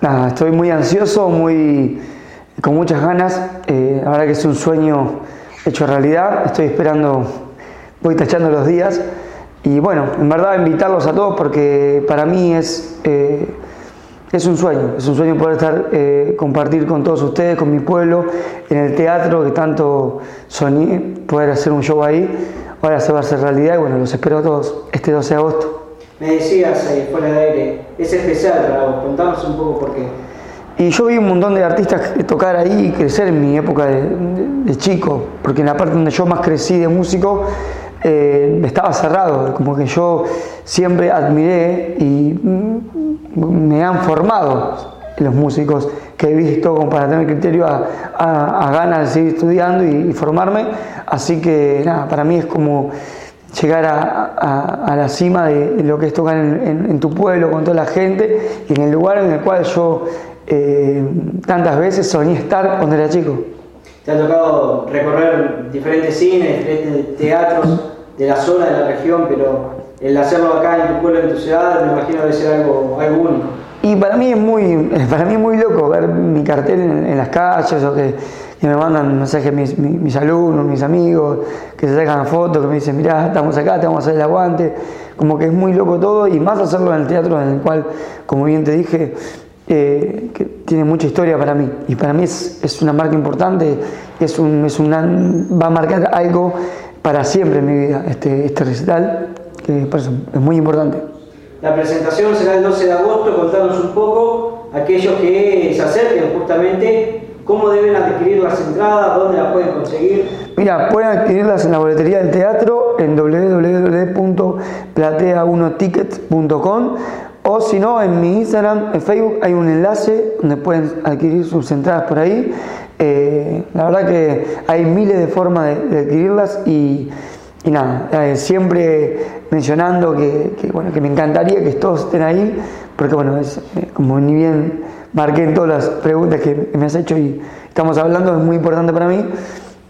nada, estoy muy ansioso, muy con muchas ganas. Eh, verdad que es un sueño hecho realidad. Estoy esperando, voy tachando los días. Y bueno, en verdad invitarlos a todos porque para mí es, eh, es un sueño, es un sueño poder estar, eh, compartir con todos ustedes, con mi pueblo, en el teatro que tanto soñé, poder hacer un show ahí. Ahora se va a hacer realidad y bueno, los espero a todos este 12 de agosto. Me decías ahí fuera de aire, es especial para vos, contanos un poco por qué. Y yo vi un montón de artistas tocar ahí y crecer en mi época de, chico, porque en la parte donde yo más crecí de músico eh, estaba cerrado, como que yo siempre admiré y me han formado los músicos que he visto como para tener criterio a, ganas de seguir estudiando y, formarme. Así que nada, para mí es como llegar a, la cima de, lo que es tocar en, tu pueblo con toda la gente y en el lugar en el cual yo eh, tantas veces soñé estar cuando era chico. Te ha tocado recorrer diferentes cines, diferentes teatros de la zona, de la región, pero el hacerlo acá en tu pueblo, en tu ciudad, me imagino debe ser algo, algo único. Y para mí es muy, para mí es muy loco ver mi cartel en, las calles o que, me mandan mensajes mis, mis, alumnos, mis amigos, que se sacan fotos, que me dicen, mirá, estamos acá, te vamos a hacer el aguante. Como que es muy loco todo y más hacerlo en el teatro en el cual, como bien te dije, eh, que tiene mucha historia para mí. Y para mí es, es una marca importante, es un, es una, va a marcar algo para siempre en mi vida, este, este recital, que por eso es muy importante. La presentación será el 12 de agosto, contanos un poco, aquellos que se acerquen justamente, cómo deben adquirir las entradas, dónde las pueden conseguir. Mira, pueden adquirirlas en la boletería del teatro en www.platea1tickets.com o si no, en mi Instagram, en Facebook hay un enlace donde pueden adquirir sus entradas por ahí. Eh, la verdad que hay miles de formas de adquirirlas y y nada, eh, siempre mencionando que, bueno, que me encantaría que todos estén ahí, porque bueno, es, eh, como ni bien marqué en todas las preguntas que me has hecho y estamos hablando, es muy importante para mí.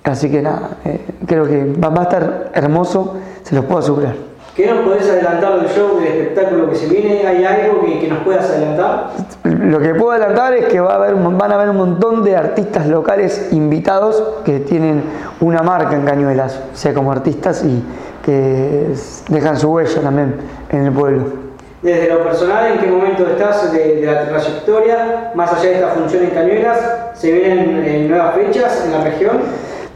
Así que nada, eh, creo que va, a estar hermoso, se los puedo asegurar. ¿Qué nos podés adelantar del show, del espectáculo que se viene? ¿Hay algo que, nos puedas adelantar? Lo que puedo adelantar es que va a haber, van a haber un montón de artistas locales invitados que tienen una marca en Cañuelas, o sea, como artistas y que dejan su huella también en el pueblo. Desde lo personal, ¿en qué momento estás de, la trayectoria? Más allá de esta función en Cañuelas, ¿se vienen eh, nuevas fechas en la región?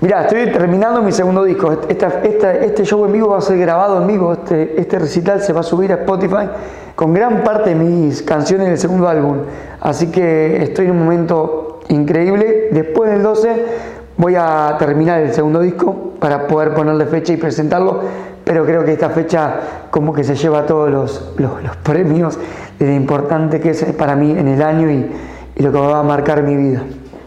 Mirá, estoy terminando mi segundo disco. este show en vivo va a ser grabado en vivo. Este, este recital se va a subir a Spotify con gran parte de mis canciones del segundo álbum. Así que estoy en un momento increíble. Después del 12 voy a terminar el segundo disco para poder ponerle fecha y presentarlo. Pero creo que esta fecha como que se lleva todos los, los, premios de lo importante que es para mí en el año y, y lo que va a marcar mi vida.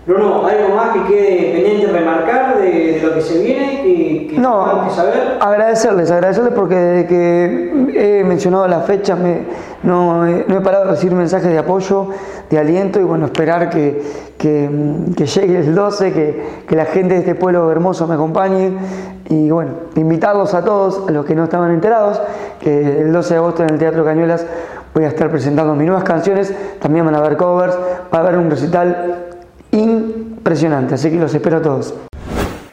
Bruno, ¿algo más que quede pendiente remarcar de, lo que se viene, que, que no, que saber? Agradecerles, agradecerles porque desde que he mencionado la fecha me, no, he parado de recibir mensajes de apoyo, de aliento y bueno, esperar que, llegue el 12, que, la gente de este pueblo hermoso me acompañe y bueno, invitarlos a todos, a los que no estaban enterados, que el 12 de agosto en el Teatro Cañuelas voy a estar presentando mis nuevas canciones, también van a haber covers, va a haber un recital impresionante. Así que los espero a todos.